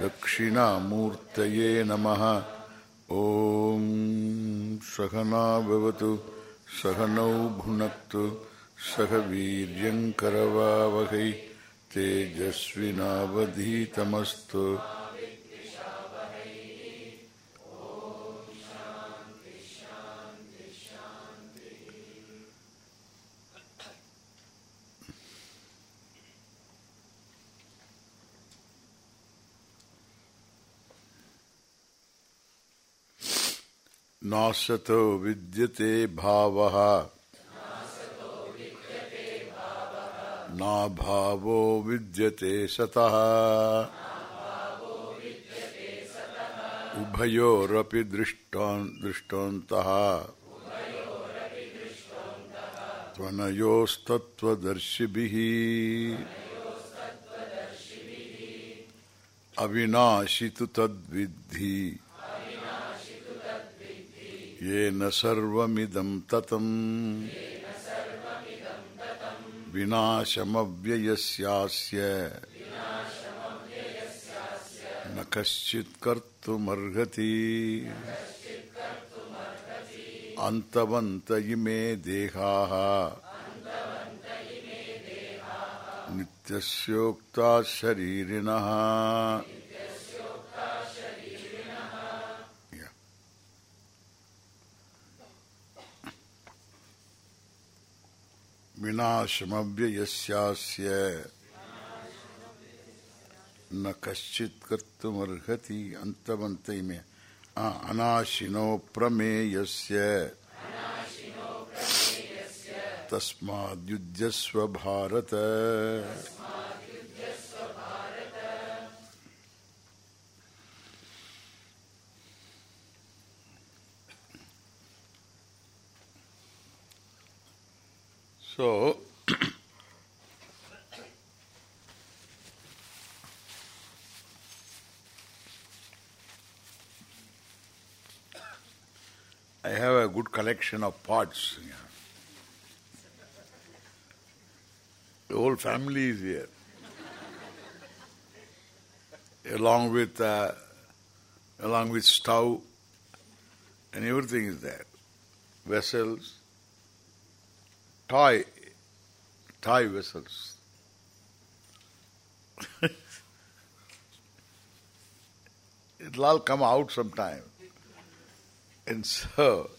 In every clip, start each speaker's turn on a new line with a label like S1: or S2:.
S1: दक्षिणामूर्तये नमः। ॐ सहना भवतु सहनौ भुनक्तु सह वीर्यङ्करवावहै तेजस्विनावधीतमस्तु नासतो विद्यते भावः। नाभावो विद्यते सतः। उभयोरपि दृष्टान् दृष्टान्तः। त्वनयोस्तत्त्वदर्शिभिः। अविनाशि तु तद्विद्धि। येन सर्वमिदं ततम्। विनाशमव्ययस्यास्य। न कश्चित् कर्तुमर्हति। अन्तवन्त इमे देहाः। नित्यस्योक्ता शरीरिणः। विनाशमव्ययस्यास्य। न कश्चित् कर्तुमर्हति अंतमंत में अनाशिनो प्रमेयस्य। तस्माद्युध्यस्व Bharat. So, I have a good collection of pots. Yeah. The whole family is here. along with uh, along with stove and everything is there. Vessels, toy, toy vessels. It'll all come out sometime. And so,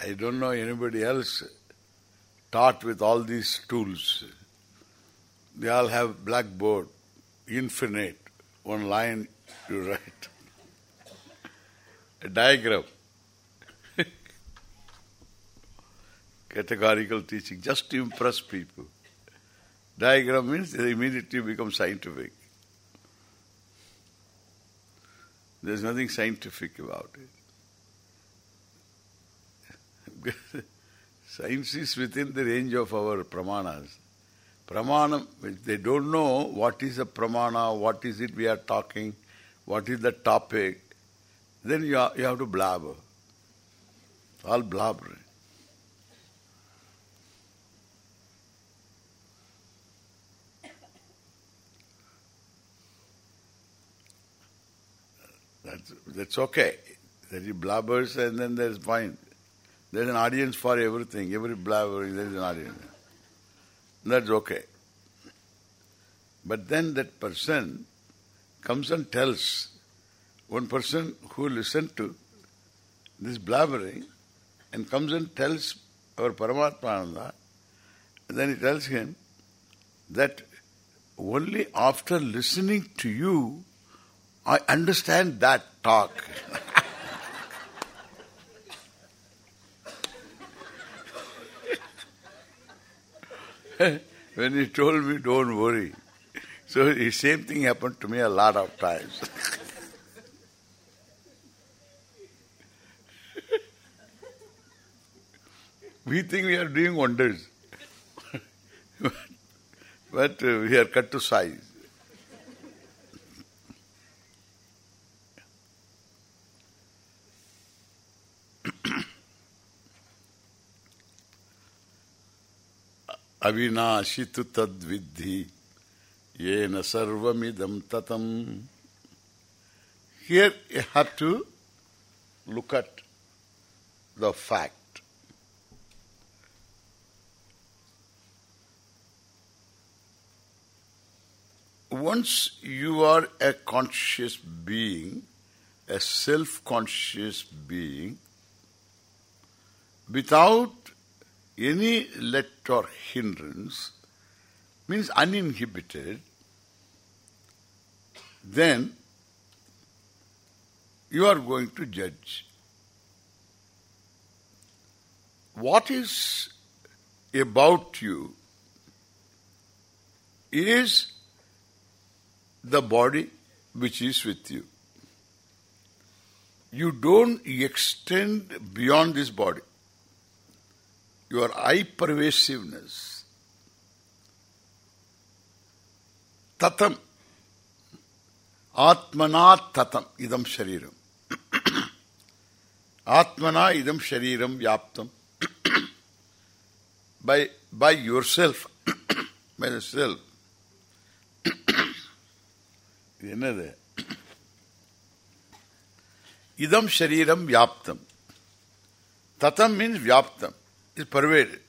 S1: I don't know anybody else taught with all these tools. They all have blackboard, infinite, one line you write. A diagram. Categorical teaching, just to impress people. Diagram means they immediately become scientific. There's nothing scientific about it. Science is within the range of our pramanas. Pramanam, they don't know what is a pramana, what is it we are talking, what is the topic, then you, are, you have to blabber. All blabbering. That's, that's okay. There is blabbers and then there's fine. There's an audience for everything. Every blabbering, there is an audience. That's okay. But then that person comes and tells one person who listened to this blabbering and comes and tells our Paramatmananda, then he tells him that only after listening to you I understand that talk. when he told me, don't worry. So the same thing happened to me a lot of times. we think we are doing wonders. but uh, we are cut to size. Here you have to look at the fact. Once you are a conscious being, a self-conscious being, without any let or hindrance, means uninhibited, then you are going to judge. What is about you is the body which is with you. You don't extend beyond this body your eye pervasiveness. Tatam. Atmanat tatam. Idam shariram. Atmana idam shariram vyaptam. by, by yourself. by yourself. என்னது idam shariram vyaptam. Tatam means vyaptam is pervaded.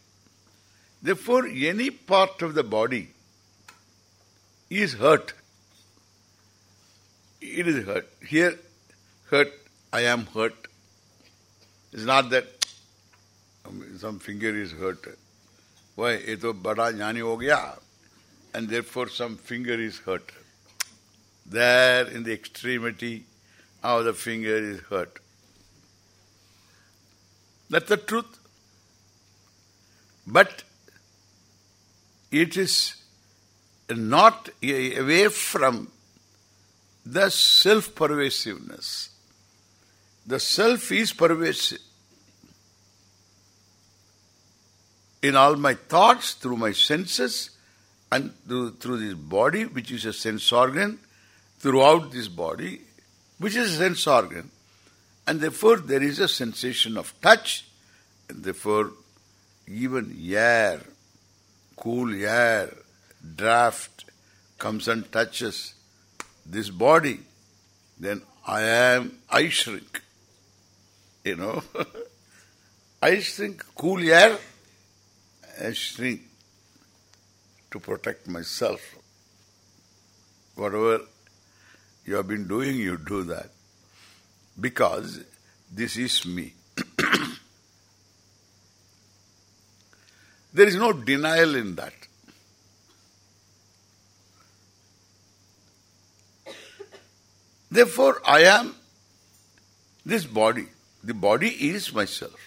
S1: Therefore, any part of the body is hurt. It is hurt. Here, hurt, I am hurt. It's not that um, some finger is hurt. Why? Ito bada jnani ho gaya. And therefore some finger is hurt. There in the extremity how the finger is hurt. That's the truth. But it is not away from the self-pervasiveness. The self is pervasive. In all my thoughts, through my senses, and through, through this body, which is a sense organ, throughout this body, which is a sense organ, and therefore there is a sensation of touch, and therefore even air, cool air, draft comes and touches this body, then I am, I shrink. You know, I shrink, cool air, I shrink to protect myself. Whatever you have been doing, you do that. Because this is me. there is no denial in that. Therefore, I am this body. The body is myself.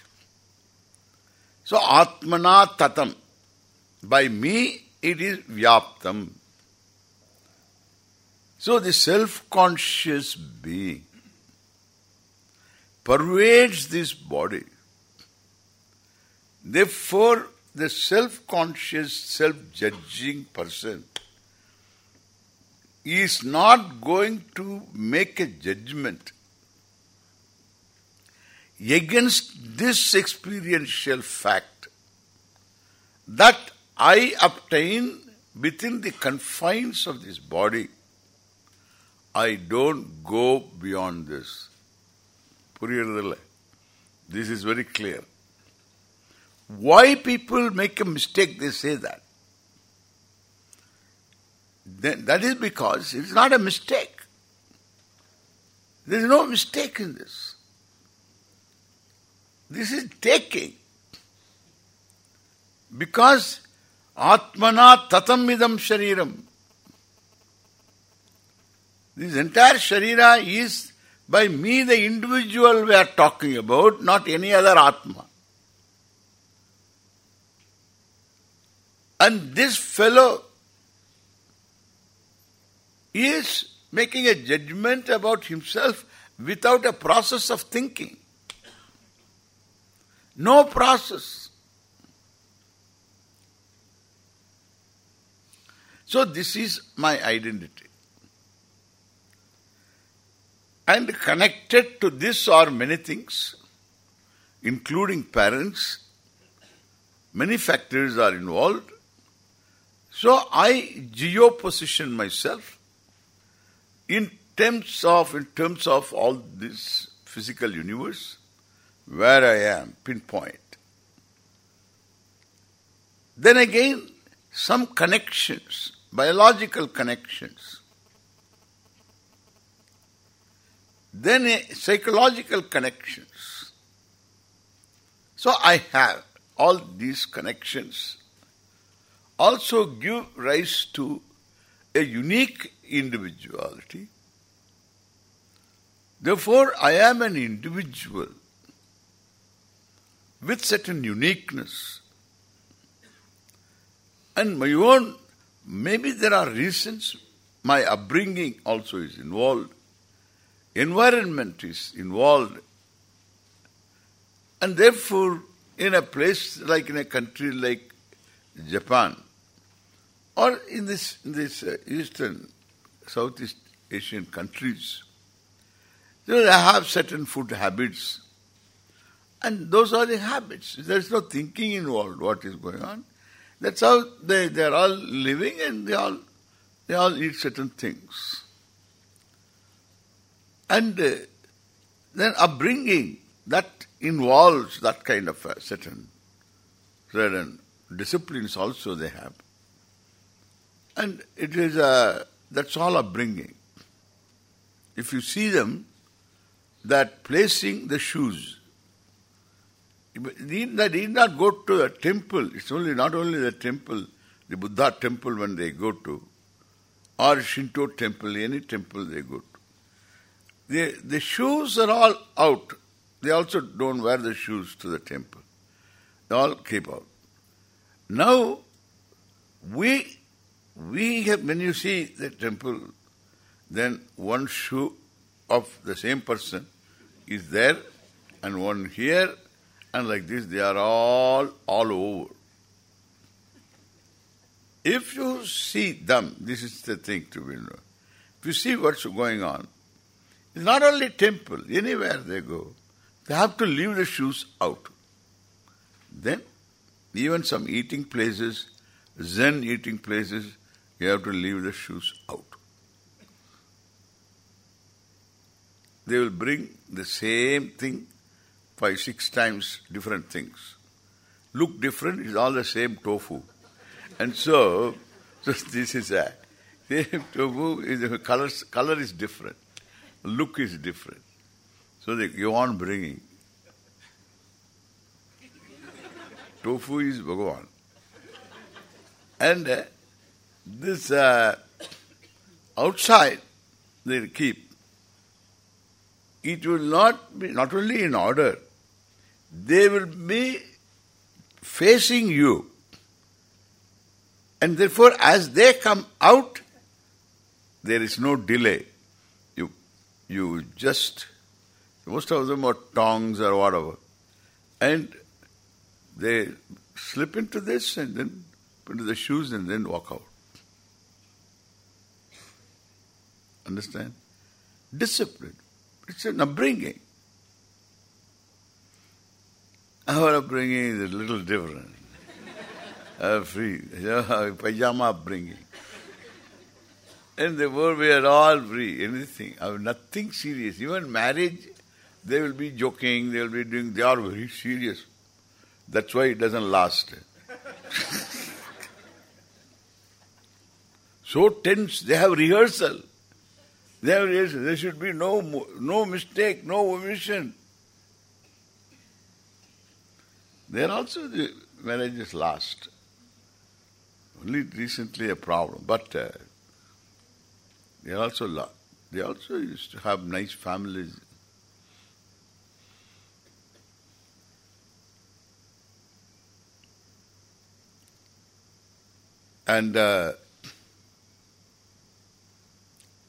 S1: So, Atmana Tatam. By me, it is Vyaptam. So the self-conscious being pervades this body. Therefore, the self-conscious, self-judging person is not going to make a judgment against this experiential fact that I obtain within the confines of this body. I don't go beyond this. Puriyadala. This is very clear. Why people make a mistake, they say that. Then that is because it's not a mistake. There is no mistake in this. This is taking. Because Atmana tatam idam shariram. This entire Sharira is by me the individual we are talking about, not any other Atma. And this fellow is making a judgment about himself without a process of thinking. No process. So this is my identity. And connected to this are many things, including parents. Many factors are involved. So I geo-position myself in terms of in terms of all this physical universe, where I am, pinpoint. Then again, some connections, biological connections. Then a psychological connections. So I have all these connections also give rise to a unique individuality. Therefore, I am an individual with certain uniqueness. And my own, maybe there are reasons, my upbringing also is involved, environment is involved, and therefore, in a place like in a country like Japan, or in this in this uh, eastern, Southeast Asian countries, you know, they have certain food habits, and those are the habits. There is no thinking involved. What is going on? That's how they they are all living, and they all they all eat certain things. And uh, then upbringing that involves that kind of a certain certain disciplines also they have. And it is a, that's all upbringing. If you see them, that placing the shoes, need, they need not go to a temple. It's only not only the temple, the Buddha temple when they go to, or Shinto temple, any temple they go to. The, the shoes are all out. They also don't wear the shoes to the temple. They all keep out. Now, we, we have, when you see the temple, then one shoe of the same person is there and one here and like this they are all all over. If you see them, this is the thing to be known. If you see what's going on, it's not only temple, anywhere they go, they have to leave the shoes out. Then, even some eating places, Zen eating places, you have to leave the shoes out. They will bring the same thing five, six times different things. Look different, it's all the same tofu. And so, so this is a same tofu, is the color, color is different. Look is different. So they go on bringing. Tofu is Bhagavan. And uh, this uh, outside they keep. It will not be not only in order, they will be facing you. And therefore, as they come out, there is no delay. You, you just, most of them are tongs or whatever, and they slip into this and then into the shoes and then walk out. Understand? Discipline. It's an upbringing. Our upbringing is a little different. uh, free. Pajama upbringing. In the world we are all free. Anything. Nothing serious. Even marriage, they will be joking, they will be doing, they are very serious. That's why it doesn't last. so tense, they have rehearsal. Have rehearsal. There should be no no mistake, no omission. There also the marriage is last. Only recently a problem, but uh, they also they also used to have nice families. and uh,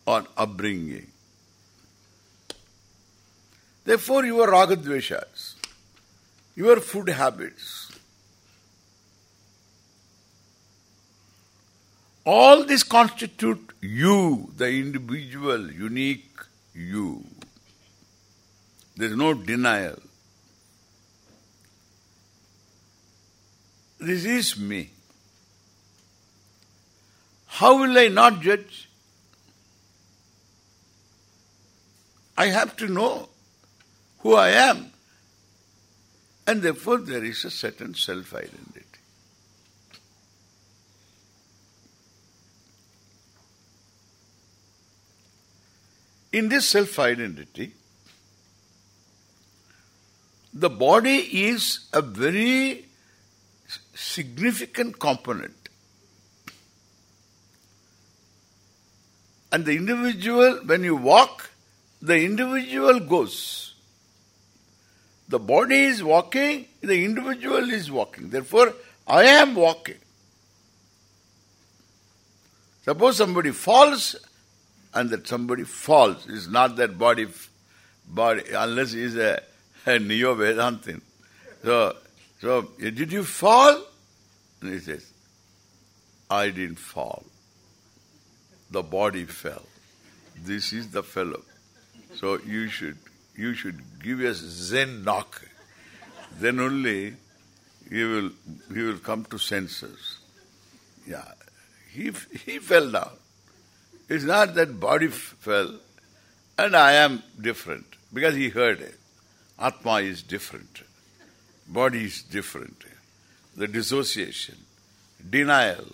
S1: on upbringing. Therefore, your ragadveshas, your food habits, all this constitute you, the individual, unique you. There is no denial. This is me. How will I not judge? I have to know who I am. And therefore there is a certain self-identity. In this self-identity, the body is a very significant component. And the individual, when you walk, the individual goes. The body is walking, the individual is walking. Therefore, I am walking. Suppose somebody falls and that somebody falls. It's not that body, body unless he is a, a neo-Vedantin. So, so, eh, did you fall? And he says, I didn't fall. The body fell. This is the fellow. So you should you should give us Zen knock. Then only he will he will come to senses. Yeah. He he fell down. It's not that body fell and I am different. Because he heard it. Atma is different. Body is different. The dissociation, denial.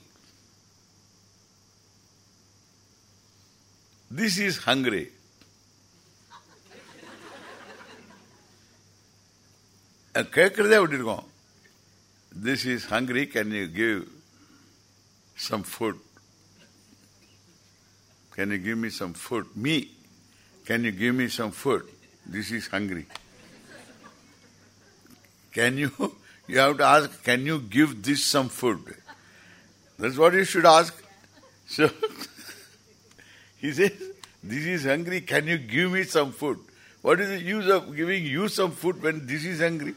S1: This is hungry. கேட்கறதே அப்படி இருக்கும் this is hungry can you give some food can you give me some food me can you give me some food this is hungry Can you, you have to ask, can you give this some food? That's what you should ask. So, he says, this is hungry, can you give me some food? What is the use of giving you some food when this is hungry?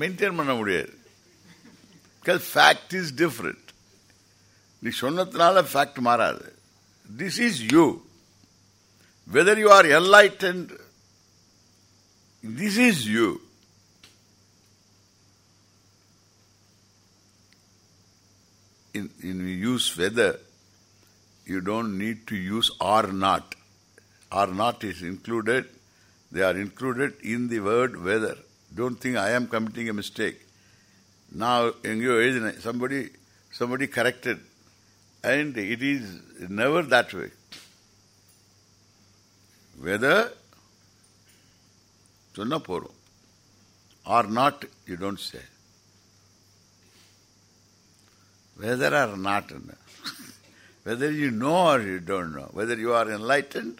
S1: Maintain பண்ண முடியாது because fact is different நீ சொன்னதுனால fact மாறாது this is you whether you are enlightened, this is you. In, in we use whether, you don't need to use or not. Or not is included, they are included in the word whether. Don't think I am committing a mistake. Now, somebody, somebody corrected, and it is never that way. whether சொன்னா போறோம் or not you don't say whether or not whether you know or you don't know whether you are enlightened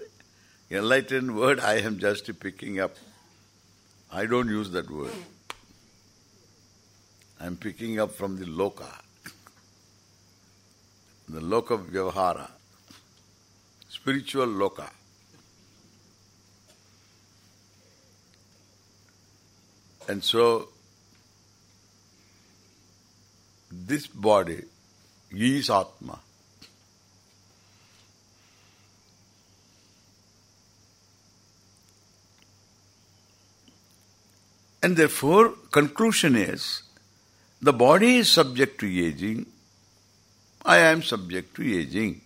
S1: enlightened word I am just picking up I don't use that word. I am picking up from the loka. The loka vyavahara. Spiritual loka. And so, this body is Atma. And therefore, conclusion is, the body is subject to aging, I am subject to aging.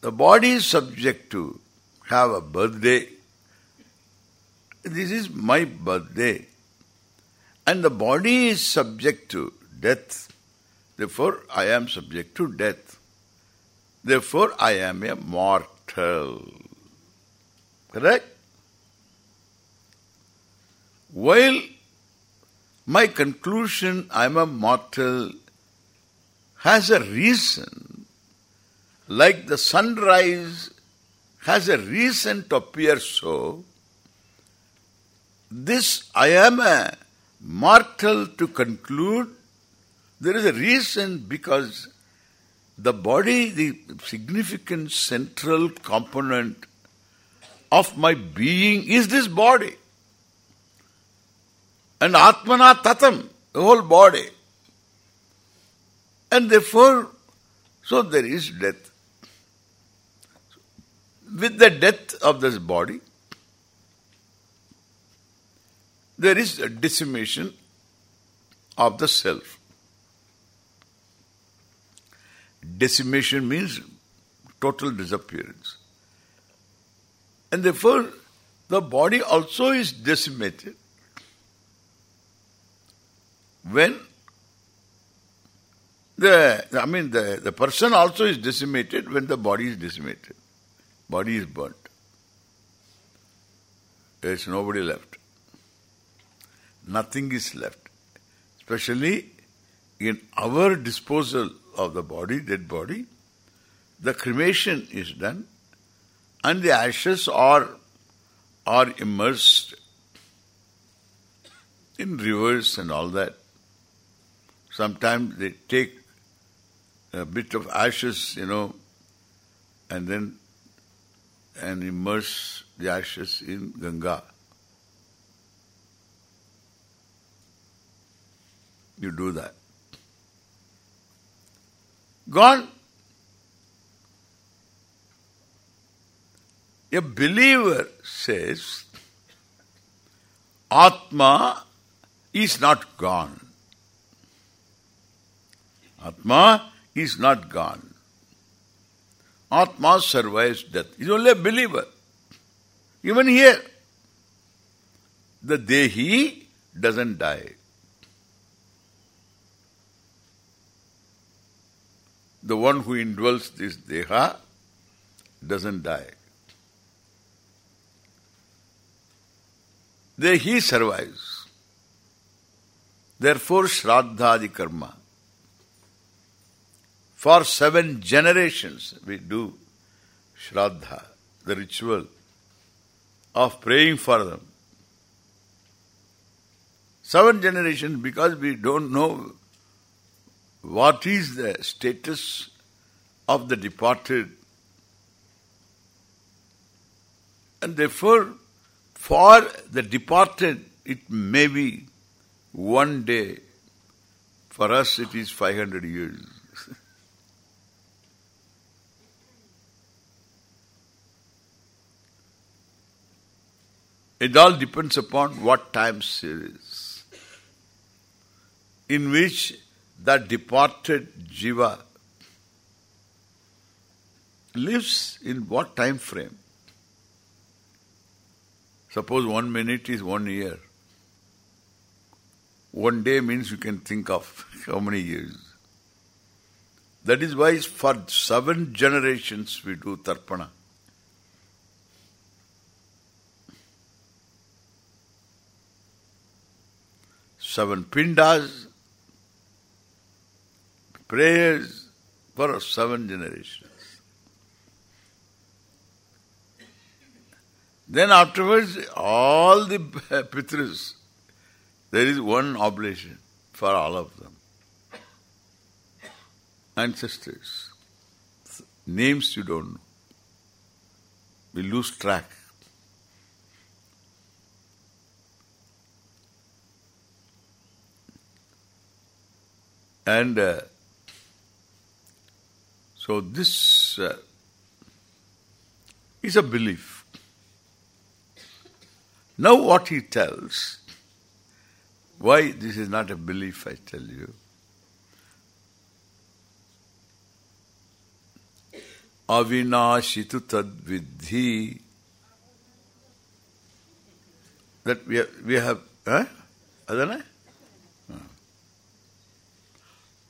S1: The body is subject to have a birthday, this is my birthday. And the body is subject to death. Therefore, I am subject to death. Therefore, I am a mortal. Correct? While my conclusion, I am a mortal, has a reason, like the sunrise has a reason to appear so, this I am a mortal to conclude there is a reason because the body, the significant central component of my being is this body. And Atmana Tatam, the whole body. And therefore, so there is death. With the death of this body, there is a decimation of the self. Decimation means total disappearance. And therefore, the body also is decimated when the, I mean, the, the person also is decimated when the body is decimated. Body is burnt. There is nobody left. Nothing is left. Especially in our disposal of the body, dead body, the cremation is done and the ashes are are immersed in rivers and all that. Sometimes they take a bit of ashes, you know, and then and immerse the ashes in Ganga. You do that. Gone. A believer says, Atma is not gone. Atma is not gone. Atma survives death. He's only a believer. Even here, the Dehi doesn't die. The one who indwells this Deha doesn't die. He survives. Therefore, Shraddhadi Karma. For seven generations we do Shraddha, the ritual of praying for them. Seven generations because we don't know what is the status of the departed. And therefore, for the departed, it may be one day. For us, it is 500 years. It all depends upon what time series in which the departed jiva lives in what time frame. Suppose one minute is one year. One day means you can think of how many years. That is why for seven generations we do tarpana. Seven pindas, prayers for seven generations. Then afterwards, all the Pitras, there is one oblation for all of them. Ancestors. Names you don't know. We lose track. And uh, so this uh, is a belief. Now what he tells, why this is not a belief, I tell you. Avinashitu tadvidhi that we have, we have, huh? Adana?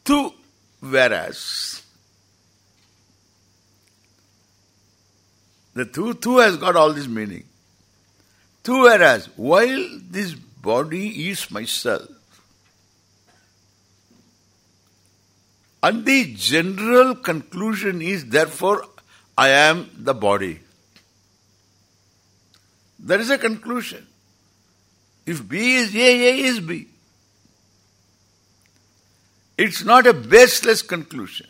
S1: Two, whereas the two, two has got all this meaning. Two, whereas while this body is myself, and the general conclusion is therefore I am the body. There is a conclusion. If B is A, A is B. It's not a baseless conclusion.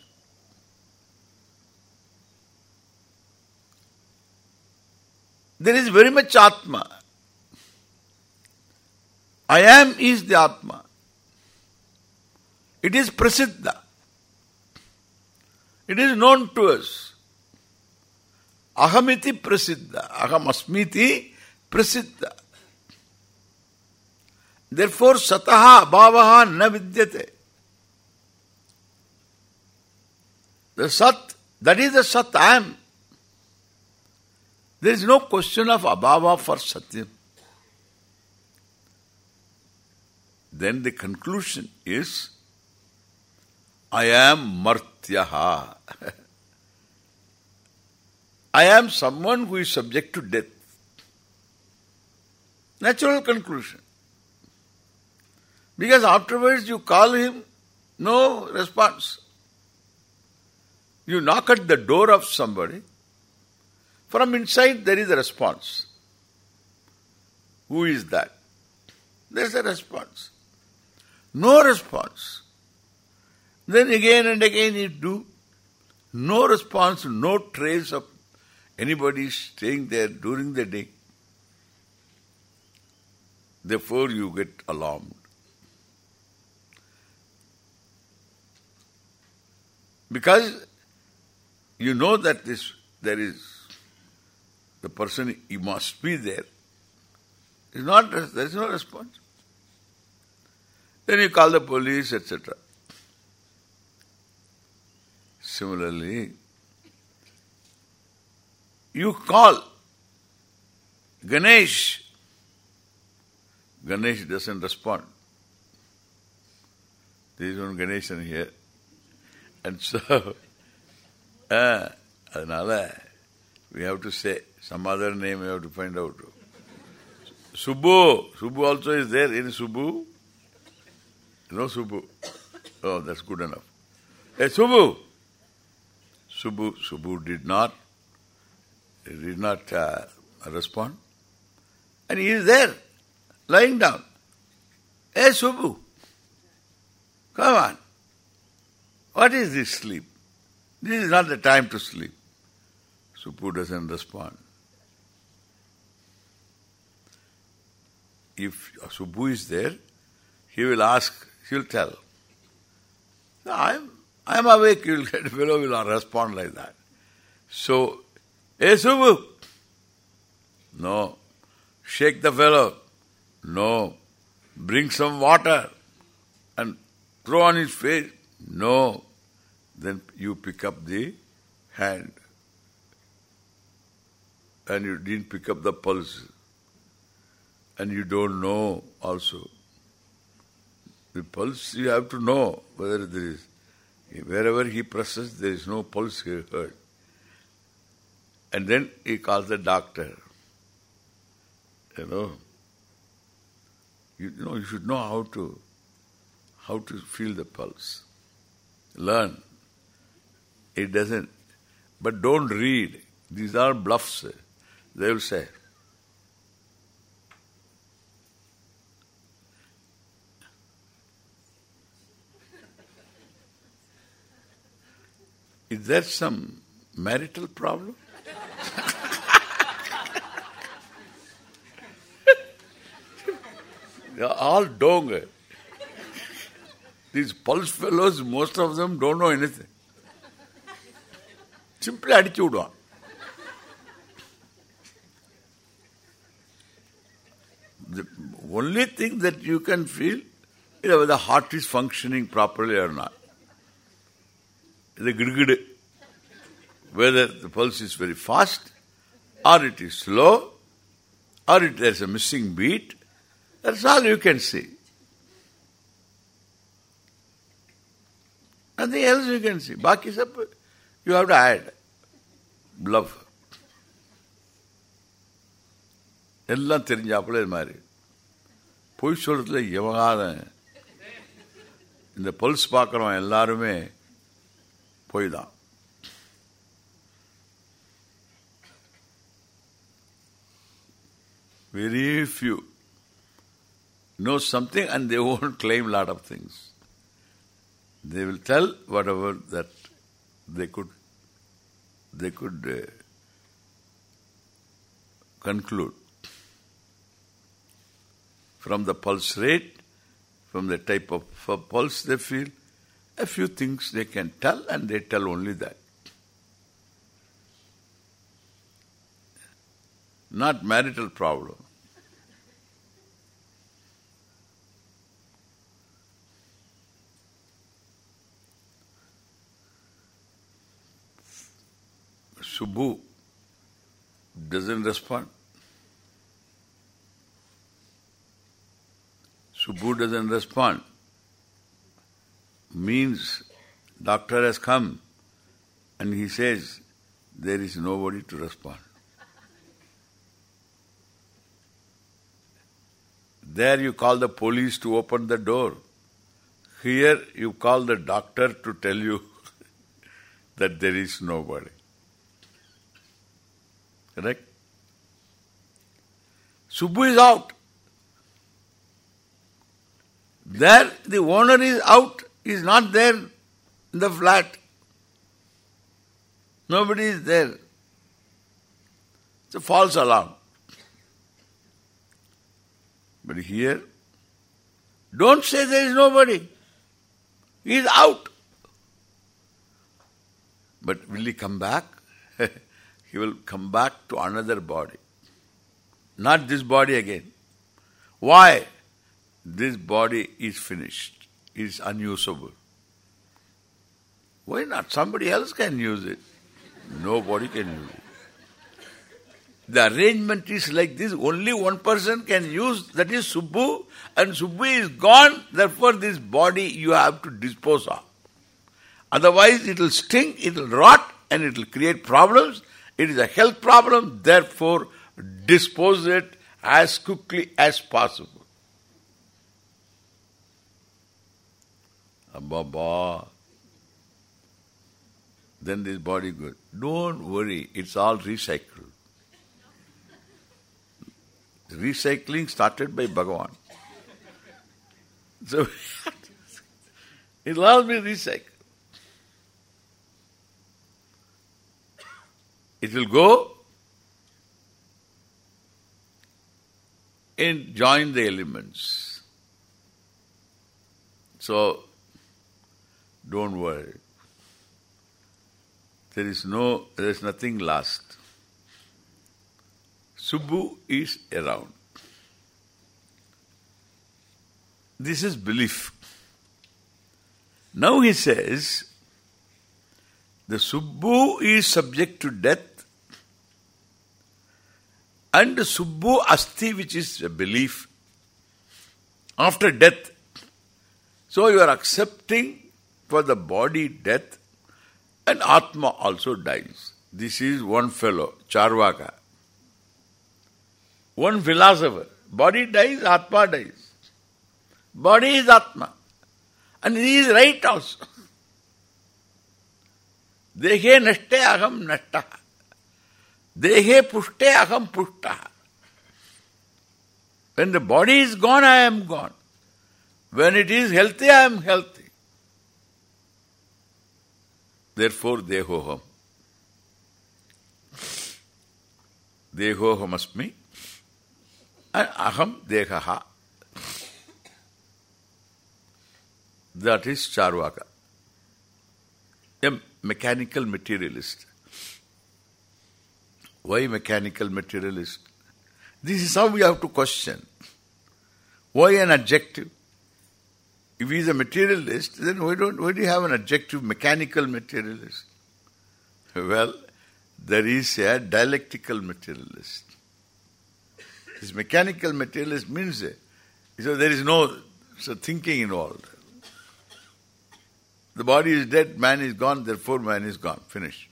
S1: There is very much Atma. I am is the Atma. It is prasiddha. It is known to us. Ahamiti prasiddha. Aham asmiti prasiddha. Therefore, sataha bhavaha na vidyate. The sat, that is the sat I am. There is no question of abhava for satyam. Then the conclusion is, I am martyaha. I am someone who is subject to death. Natural conclusion. Because afterwards you call him, no response. You knock at the door of somebody, from inside there is a response. Who is that? There is a response. No response. Then again and again you do. No response, no trace of anybody staying there during the day. Therefore you get alarmed. Because you know that this there is the person you must be there. Is not there is no response. Then you call the police, etc. Similarly, you call Ganesh. Ganesh doesn't respond. There is one Ganesh in here. And so, அதனால we have to say some other name we have to find out. Subbu. Subbu also is there. In Subbu? No Subbu. Oh, that's good enough. Hey, Subbu. Subbu, Subbu did not, did not uh, respond. And he is there, lying down. Hey, Subbu. Come on. What is this sleep? This is not the time to sleep. Subbu doesn't respond. If Subbu is there, he will ask, he will tell. I am I am awake, you will get fellow will not respond like that. So, hey Subbu, no. Shake the fellow, no. Bring some water and throw on his face, no. Then you pick up the hand and you didn't pick up the pulse and you don't know also. The pulse you have to know whether there is Wherever he presses, there is no pulse he heard. And then he calls the doctor. You know, you know, you should know how to, how to feel the pulse. Learn. It doesn't. But don't read. These are bluffs. They will say. Is there some marital problem? they are all dong. These pulse fellows, most of them don't know anything. Simply attitude on. The only thing that you can feel is whether the heart is functioning properly or not the gidgid, whether the pulse is very fast or it is slow or it there's a missing beat, that's all you can see. Nothing else you can see. Baki you have to add. Love. எல்லாம் தெரிஞ்சாப்புல இது மாதிரி பொய் சொல்றதுல எவகாத இந்த pulse பார்க்குறவன் எல்லாருமே பொய் தான் Very few know something and they won't claim lot of things. They will tell whatever that they could they could uh, conclude from the pulse rate, from the type of pulse they feel, a few things they can tell and they tell only that. Not marital problem. Subbu doesn't respond. Subbu doesn't respond. Means doctor has come and he says there is nobody to respond. There you call the police to open the door. Here you call the doctor to tell you that there is nobody. Correct? Subbu is out. There the owner is out, is not there in the flat. Nobody is there. It's a false alarm. But here, don't say there is nobody. He is out. But will he come back? He will come back to another body. Not this body again. Why? This body is finished, is unusable. Why not? Somebody else can use it. Nobody can use it. The arrangement is like this. Only one person can use, that is Subbu, and Subbu is gone, therefore this body you have to dispose of. Otherwise it will stink, it will rot, and it will create problems. It is a health problem, therefore dispose it as quickly as possible. Abba, then this body goes. Don't worry, it's all recycled. Recycling started by Bhagavan. So, it'll all be recycled. It will go and join the elements. So, don't worry. There is no, there is nothing lost. Subbu is around. This is belief. Now he says, the Subbu is subject to death and Subbu Asti which is a belief after death. So you are accepting for the body death and Atma also dies. This is one fellow, Charvaka. One philosopher. Body dies, Atma dies. Body is Atma. And he is right also. Dehe nashte aham nashta. देहे पुष्टे अहम पुष्ट। When the body is gone I am gone when it is healthy I am healthy therefore देहोहम देहोहमस्मी अहम देह That is Charvaka, a mechanical. Why mechanical materialist? This is how we have to question. Why an adjective? If he is a materialist, then why don't why do you have an adjective mechanical materialist? Well, there is a dialectical materialist. This mechanical materialist means so there is no so thinking involved. The body is dead, man is gone, therefore man is gone. Finish.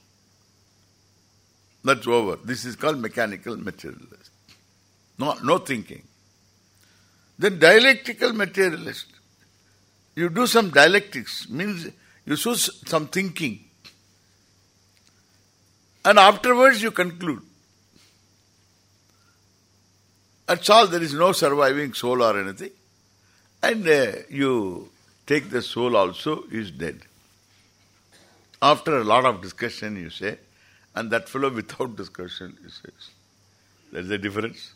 S1: That's over. This is called mechanical materialist. No, no thinking. Then dialectical materialist. You do some dialectics, means you do some thinking. And afterwards you conclude. That's all. There is no surviving soul or anything. And uh, you take the soul also is dead. After a lot of discussion, you say, and that fellow without discussion, he says. There's a difference.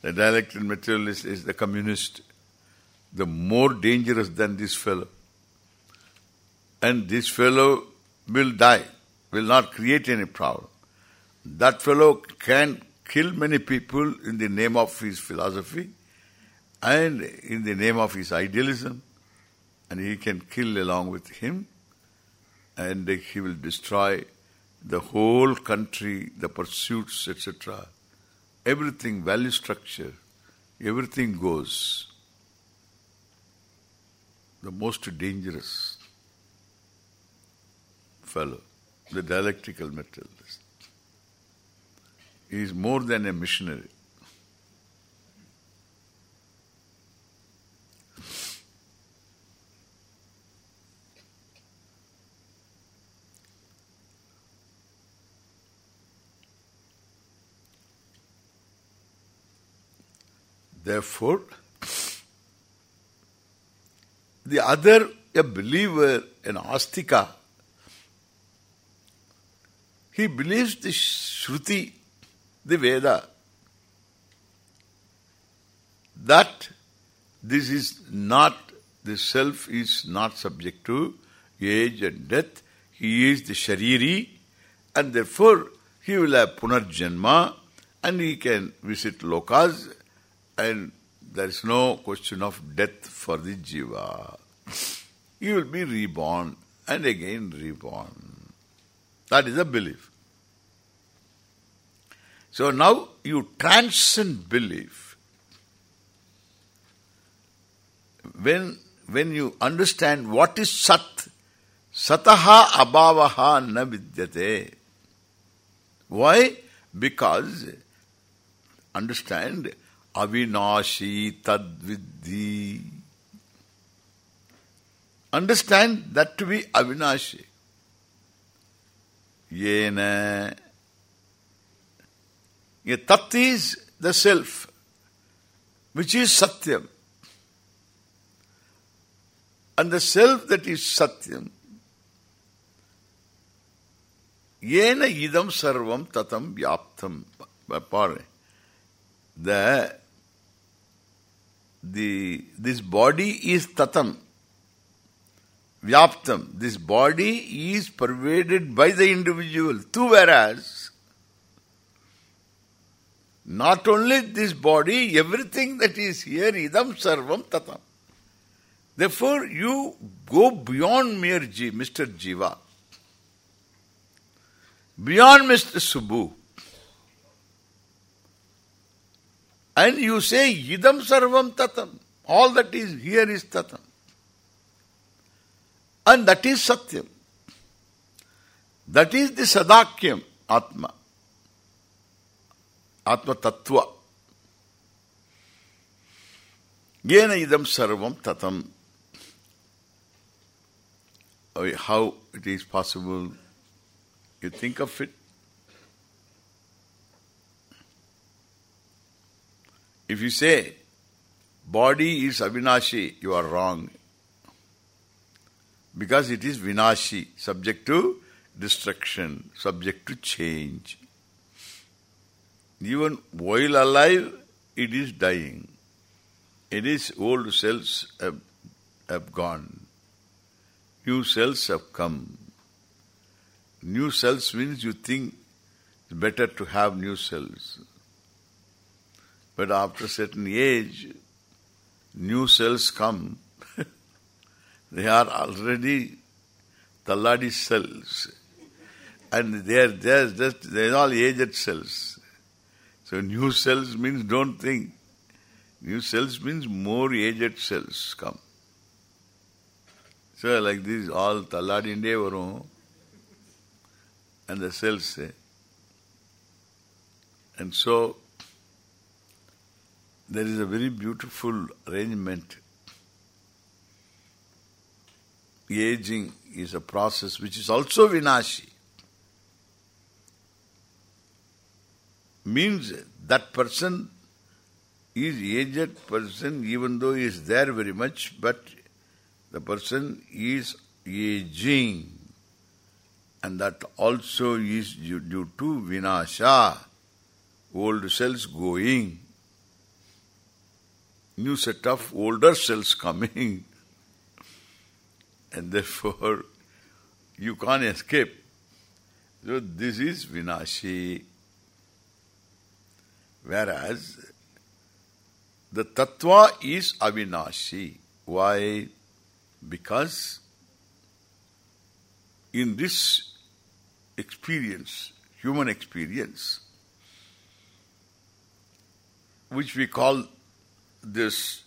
S1: The dialectical materialist is the communist, the more dangerous than this fellow. And this fellow will die, will not create any problem. That fellow can kill many people in the name of his philosophy and in the name of his idealism and he can kill along with him and he will destroy the whole country, the pursuits, etc. Everything, value structure, everything goes. The most dangerous fellow, the dialectical materialist. He is more than a missionary. Therefore, the other, a believer, an astika, he believes the Shruti, the Veda, that this is not, the self is not subject to age and death. He is the Shariri and therefore he will have Punarjanma and he can visit Lokas and there is no question of death for the jiva. He will be reborn and again reborn. That is a belief. So now you transcend belief. When when you understand what is sat, sataha abhavaha na vidyate. Why? Because understand avinashi tadvidhi. Understand that to be avinashi. Yena. A tat is the self, which is satyam. And the self that is satyam, yena idam sarvam tatam vyaptam. The the this body is tatam, vyaptam. This body is pervaded by the individual. Two whereas not only this body, everything that is here, idam sarvam tatam. Therefore, you go beyond mere Mr. Jiva. Beyond Mr. Subbu. And you say, idam sarvam tatam. All that is here is tatam. And that is satyam. That is the sadakyam, atma. Atma tattva. Yena idam sarvam tatam. How it is possible? You think of it. If you say, body is avinashi, you are wrong. Because it is vinashi, subject to destruction, subject to change. Even while alive, it is dying. It is old cells have, have gone. New cells have come. New cells means you think it's better to have new cells. But after a certain age, new cells come. they are already Talladi cells. And they are just, they are all aged cells. So new cells means don't think. New cells means more aged cells come. So like this, all Talladi India varum. And the cells say. And so, there is a very beautiful arrangement. Aging is a process which is also vinashi. Means that person is aged person even though he is there very much but the person is aging and that also is due, to vinasha, old cells going, new set of older cells coming and therefore you can't escape. So this is vinashi. Whereas the tattva is avinashi. Why? Because in this experience, human experience, which we call this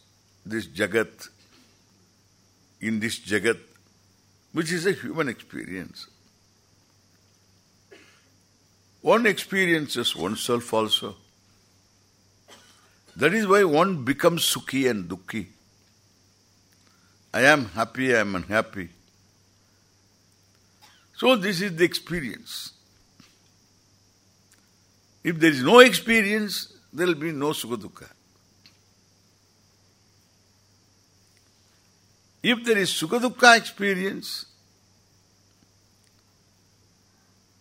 S1: this jagat, in this jagat, which is a human experience. One experiences oneself also. That is why one becomes sukhi and dukkhi. I am happy, I am unhappy. So this is the experience. If there is no experience, there will be no sukha dukkha. If there is sukha dukkha experience,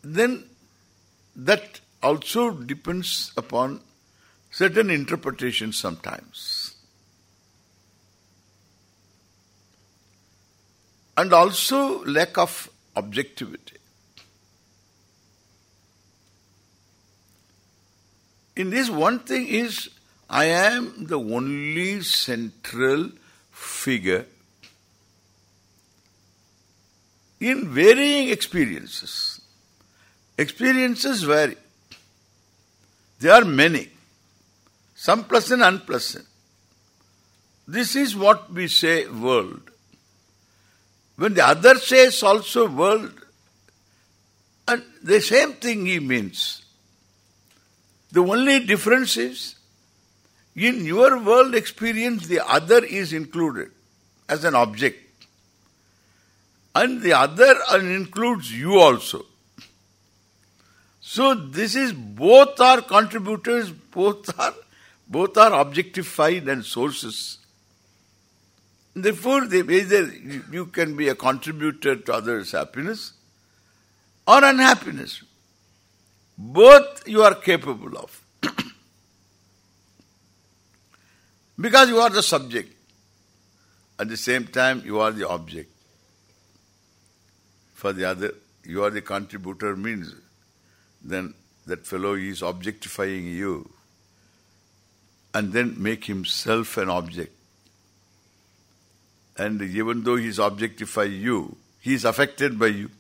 S1: then that also depends upon certain interpretations sometimes. And also lack of objectivity. In this one thing is, I am the only central figure in varying experiences. Experiences vary. There are many. Some pleasant, unpleasant. This is what we say world. When the other says also world, and the same thing he means. The only difference is, in your world experience, the other is included as an object. And the other includes you also. So this is both are contributors, both are both are objectified and sources. Therefore, they, either you can be a contributor to others' happiness or unhappiness. Both you are capable of. because you are the subject. At the same time, you are the object. For the other, you are the contributor means then that fellow is objectifying you and then make himself an object. And even though he is objectify you, he is affected by you.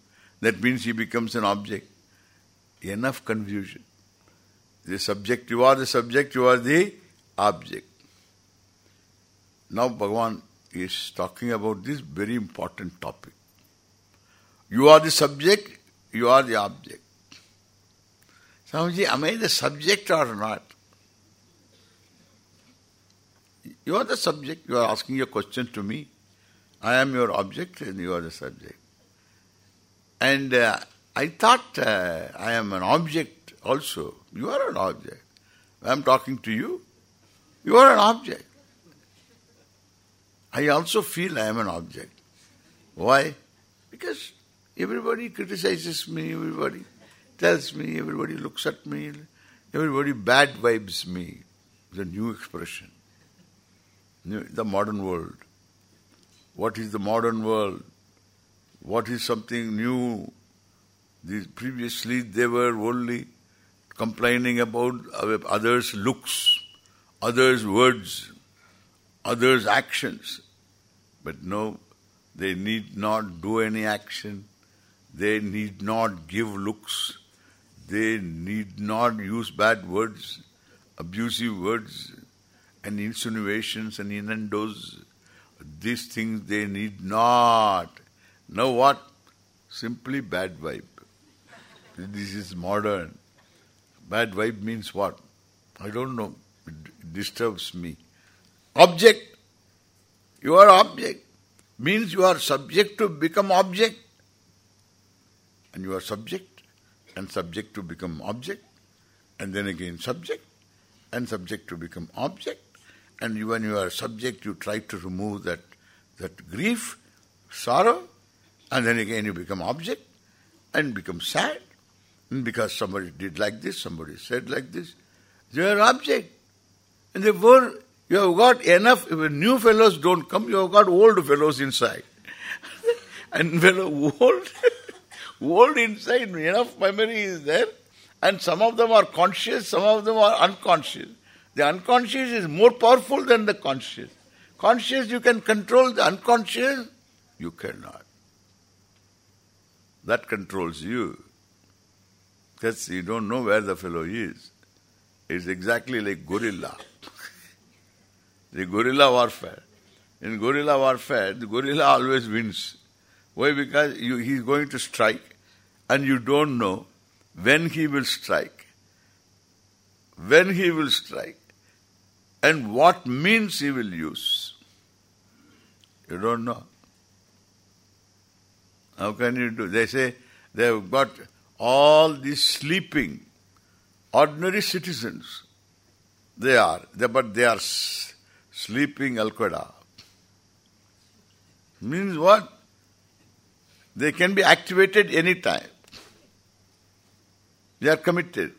S1: That means he becomes an object. Enough confusion. The subject, you are the subject, you are the object. Now Bhagavan is talking about this very important topic. You are the subject, you are the object. Swamiji, am I the subject or not? You are the subject, you are asking your question to me. I am your object and you are the subject. And uh, I thought uh, I am an object also. You are an object. I am talking to you. You are an object. I also feel I am an object. Why? Because everybody criticizes me, everybody tells me, everybody looks at me, everybody bad vibes me. A new expression. The modern world. What is the modern world? What is something new? These, previously they were only complaining about others' looks, others' words, others' actions. But no, they need not do any action. They need not give looks. They need not use bad words, abusive words, and insinuations and innuendos. These things they need not. Now what? Simply bad vibe. This is modern. Bad vibe means what? I don't know. It disturbs me. Object. You are object. Means you are subject to become object. And you are subject and subject to become object, and then again subject, and subject to become object, and when you are subject, you try to remove that that grief, sorrow, and then again you become object, and become sad, and because somebody did like this, somebody said like this. You are object. And therefore, you have got enough, if new fellows don't come, you have got old fellows inside. and fellow old, old inside, me. enough memory is there, and some of them are conscious, some of them are unconscious. The unconscious is more powerful than the conscious. Conscious you can control, the unconscious you cannot. That controls you. Because you don't know where the fellow is. It's exactly like guerrilla. the guerrilla warfare. In guerrilla warfare, the guerrilla always wins. Why? Because you, he's going to strike and you don't know when he will strike. When he will strike and what means he will use. You don't know. How can you do? They say they have got all these sleeping, ordinary citizens. They are, they, but they are sleeping Al-Qaeda. Means what? They can be activated any time. They are committed.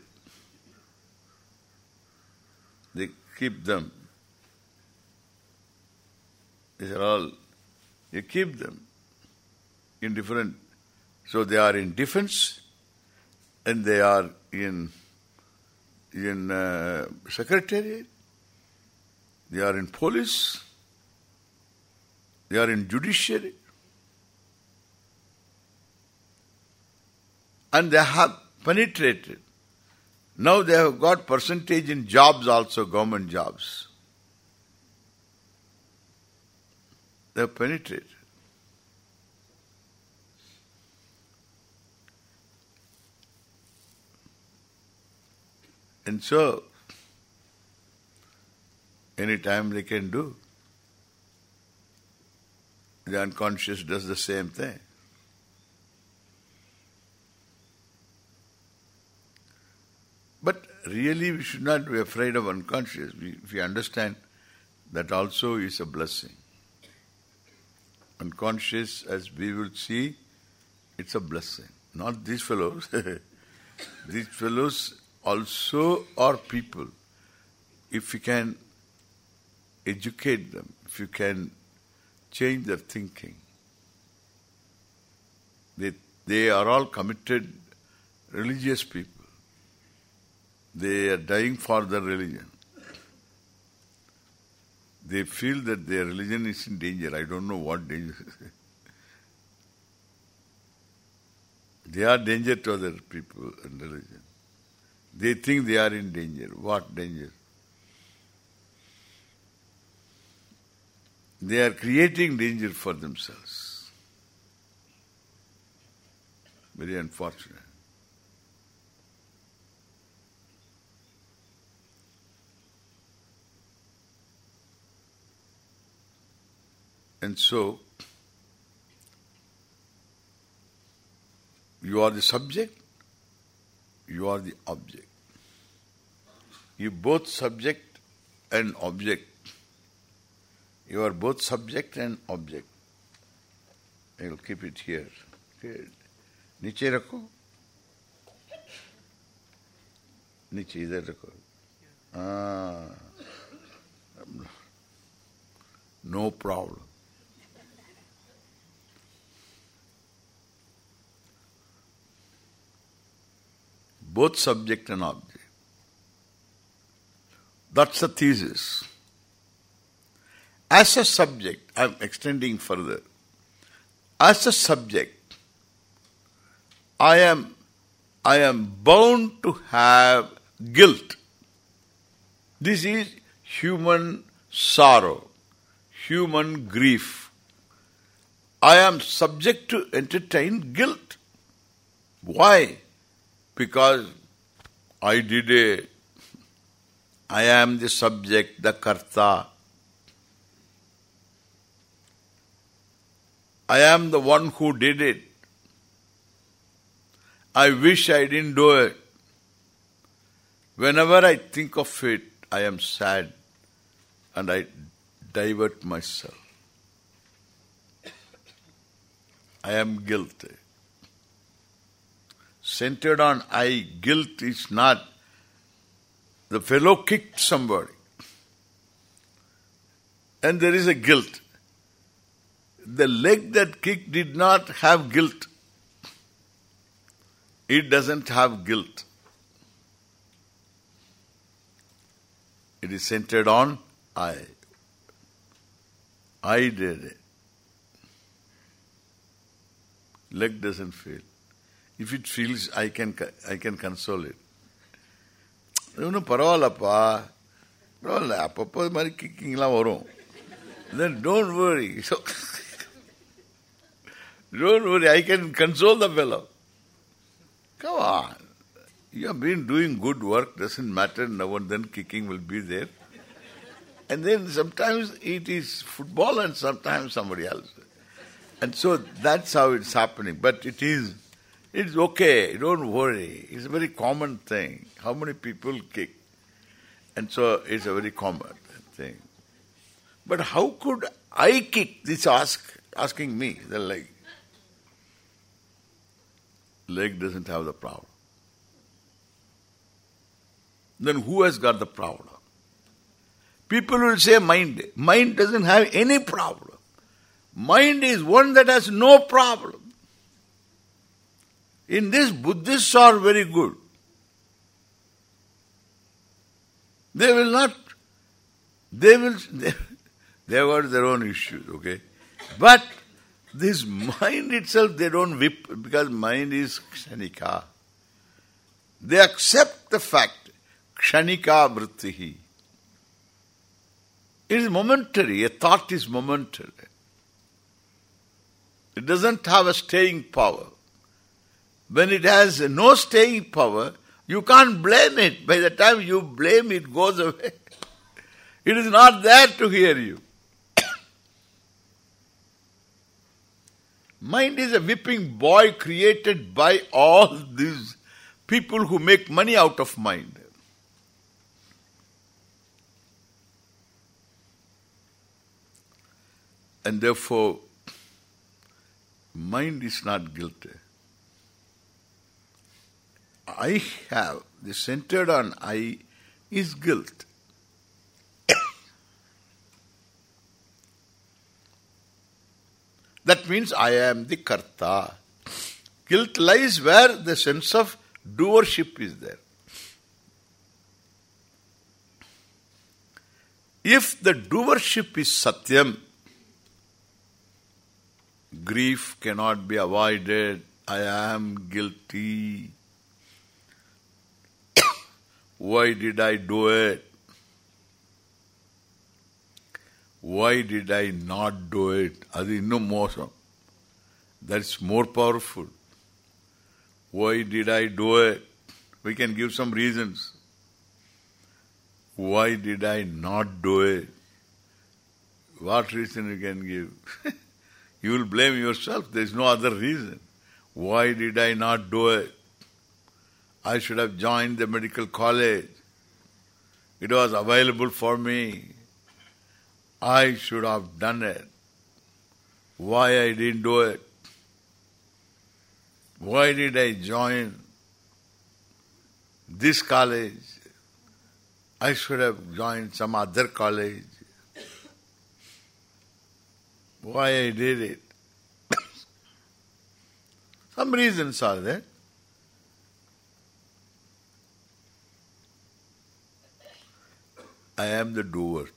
S1: They keep them. These are all, you keep them in different, so they are in defense and they are in in uh, secretariat, they are in police, they are in judiciary, and they have penetrated now they have got percentage in jobs also, government jobs. They have penetrated. And so, any time they can do. The unconscious does the same thing. But really we should not be afraid of unconscious. We, if we understand that also is a blessing. Unconscious, as we will see, it's a blessing. Not these fellows. these fellows also are people. If you can educate them, if you can change their thinking, they, they are all committed religious people. They are dying for their religion. They feel that their religion is in danger. I don't know what danger. they are danger to other people and religion. They think they are in danger. What danger? They are creating danger for themselves. Very unfortunate. And so, you are the subject, you are the object. You both subject and object. You are both subject and object. I will keep it here. Good. Niche rakho. Niche idhar rakho. Ah. No problem. Both subject and object. That's the thesis. As a subject, I'm extending further. As a subject, I am I am bound to have guilt. This is human sorrow, human grief. I am subject to entertain guilt. Why? Because I did a, I am the subject, the karta. I am the one who did it. I wish I didn't do it. Whenever I think of it, I am sad and I divert myself. I am guilty. Centered on I, guilt is not the fellow kicked somebody. And there is a guilt. The leg that kicked did not have guilt. It doesn't have guilt. It is centered on I. I did it. Leg doesn't feel. If it feels, I can I can console it. ஒன்றும் பரவாயில்லப்பா பரவாயில்ல அப்பப்போ இது மாதிரி கிக்கிங்லாம் வரும் then don't worry so don't worry I can console the fellow come on you have been doing good work doesn't matter now and then kicking will be there and then sometimes it is football and sometimes somebody else and so that's how it's happening but it is it's okay, don't worry. It's a very common thing. How many people kick? And so it's a very common thing. But how could I kick? This ask asking me, the leg. Leg doesn't have the problem. Then who has got the problem? People will say mind. Mind doesn't have any problem. Mind is one that has no problem. In this, Buddhists are very good. They will not, they will, they, they have got their own issues, okay? But this mind itself, they don't whip because mind is kshanika. They accept the fact, kshanika vrittihi. It is momentary, a thought is momentary. It doesn't have a staying power. When it has no staying power, you can't blame it. By the time you blame it, goes away. It is not there to hear you. Mind is a whipping boy created by all these people who make money out of mind. And therefore, mind is not guilty. I have, the centered on I is guilt. that means I am the karta. Guilt lies where the sense of doership is there. If the doership is satyam, grief cannot be avoided. I am guilty. Why did I do it? Why did I not do it? That is no motion. That's more powerful. Why did I do it? We can give some reasons. Why did I not do it? What reason you can give? you will blame yourself. There is no other reason. Why did I not do it? I should have joined the medical college. It was available for me. I should have done it. Why I didn't do it? Why did I join this college? I should have joined some other college. Why I did it? some reasons are there. I am the doer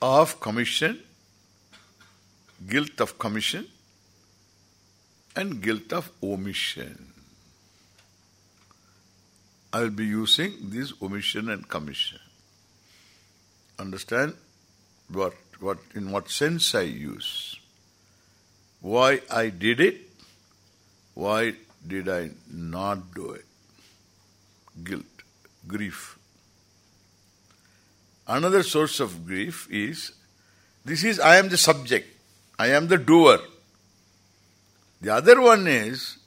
S1: of commission, guilt of commission, and guilt of omission. I will be using this omission and commission. Understand what what in what sense I use. Why I did it, why did I not do it? Guilt, grief. Another source of grief is, this is I am the subject, I am the doer. The other one is,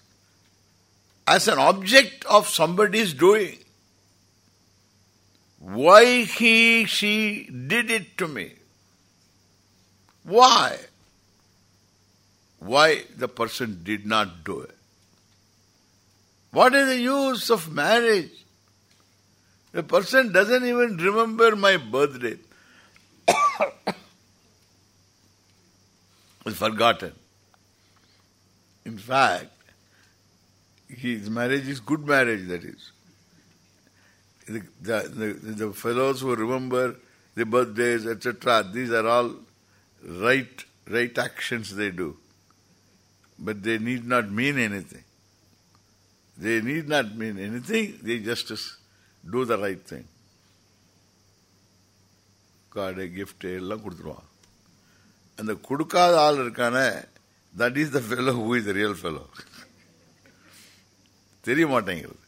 S1: as an object of somebody's doing. Why he, she did it to me? Why? why the person did not do it. What is the use of marriage? The person doesn't even remember my birthday. It's forgotten. In fact, his marriage is good marriage, that is. The, the, the, the fellows who remember the birthdays, etc., these are all right, right actions they do. But they need not mean anything. They need not mean anything, they just do the right thing. Card gift எல்லாம் கொடுத்துருவான் அந்த கொடுக்காத ஆள் இருக்கான that is the fellow who is real fellow தெரிய மாட்டேங்கிறது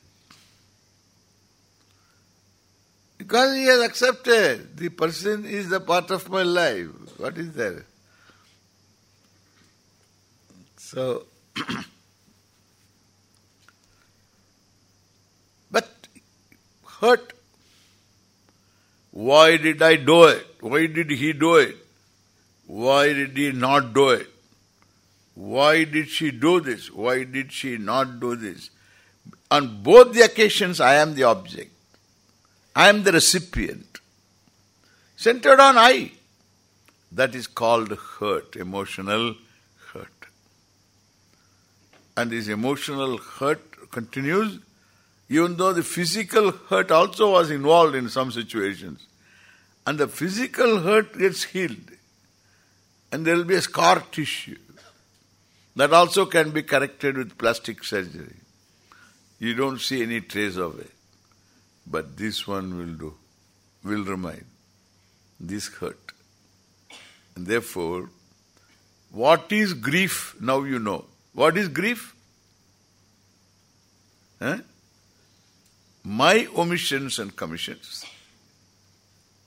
S1: Because he has accepted the person is the part of my life. What is there? So, hurt. Why did I do it? Why did he do it? Why did he not do it? Why did she do this? Why did she not do this? On both the occasions, I am the object. I am the recipient. Centered on I. That is called hurt, emotional hurt. And this emotional hurt continues even though the physical hurt also was involved in some situations. And the physical hurt gets healed. And there will be a scar tissue. That also can be corrected with plastic surgery. You don't see any trace of it. But this one will do, will remain. This hurt. And therefore, what is grief? Now you know. What is grief? Huh? My omissions and commissions.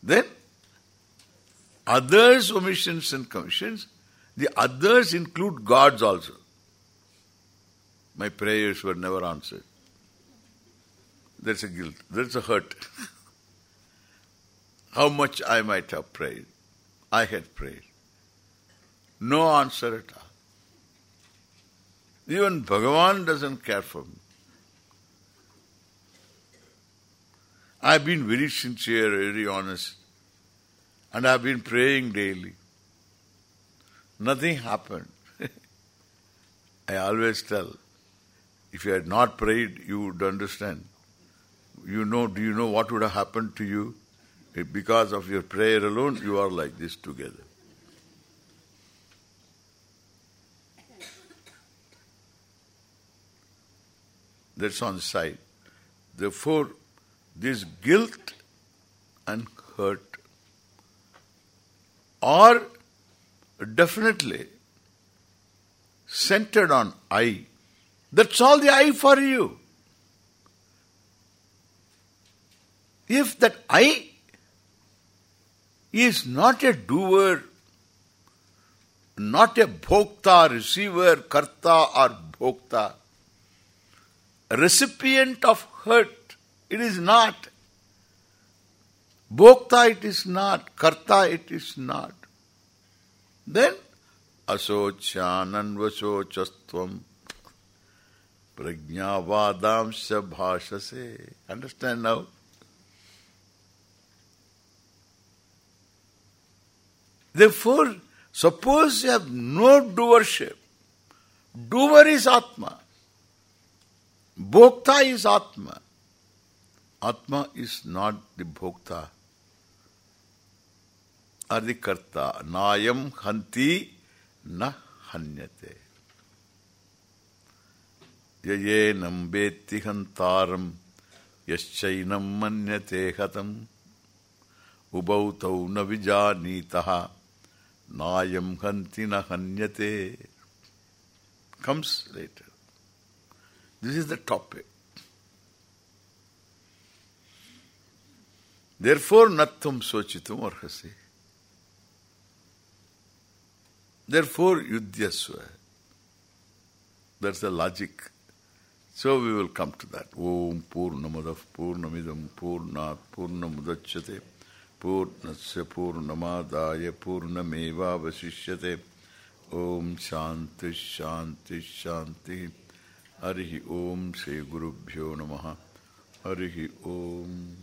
S1: Then, others' omissions and commissions, the others include God's also. My prayers were never answered. That's a guilt. That's a hurt. How much I might have prayed. I had prayed. No answer at all. Even Bhagavan doesn't care for me. I've been very sincere, very honest. And I've been praying daily. Nothing happened. I always tell, if you had not prayed, you would understand. You know, do you know what would have happened to you? If because of your prayer alone, you are like this together. That's on side. Therefore, this guilt and hurt are definitely centered on I. That's all the I for you. If that I is not a doer, not a bhokta, receiver, karta or bhokta, recipient of hurt, it is not. Bhokta it is not, karta it is not. Then, asochananvasocastvam prajnavadamsya bhashase. Understand now? Therefore, suppose you have no doership, doer is Atma, Bhokta is Atma. Atma is not the Bhokta or the Karta. Nayam hanti na hanyate. Yayenam vetti hantaram yaschainam manyate hatam ubautau na vijanitaha nayam hanti na hanyate. Comes later. This is the topic. Therefore, nattam sochitum arhasi. Therefore, yudhyasva. That's the logic. So we will come to that. Om Purnamadav Purnamidam Purnat Purnamudachyate Purnasya Purnamadaya Purnameva Vasishyate Om Shanti Shanti Shanti Harihi Om Sri Gurubhyo Namaha Harihi Om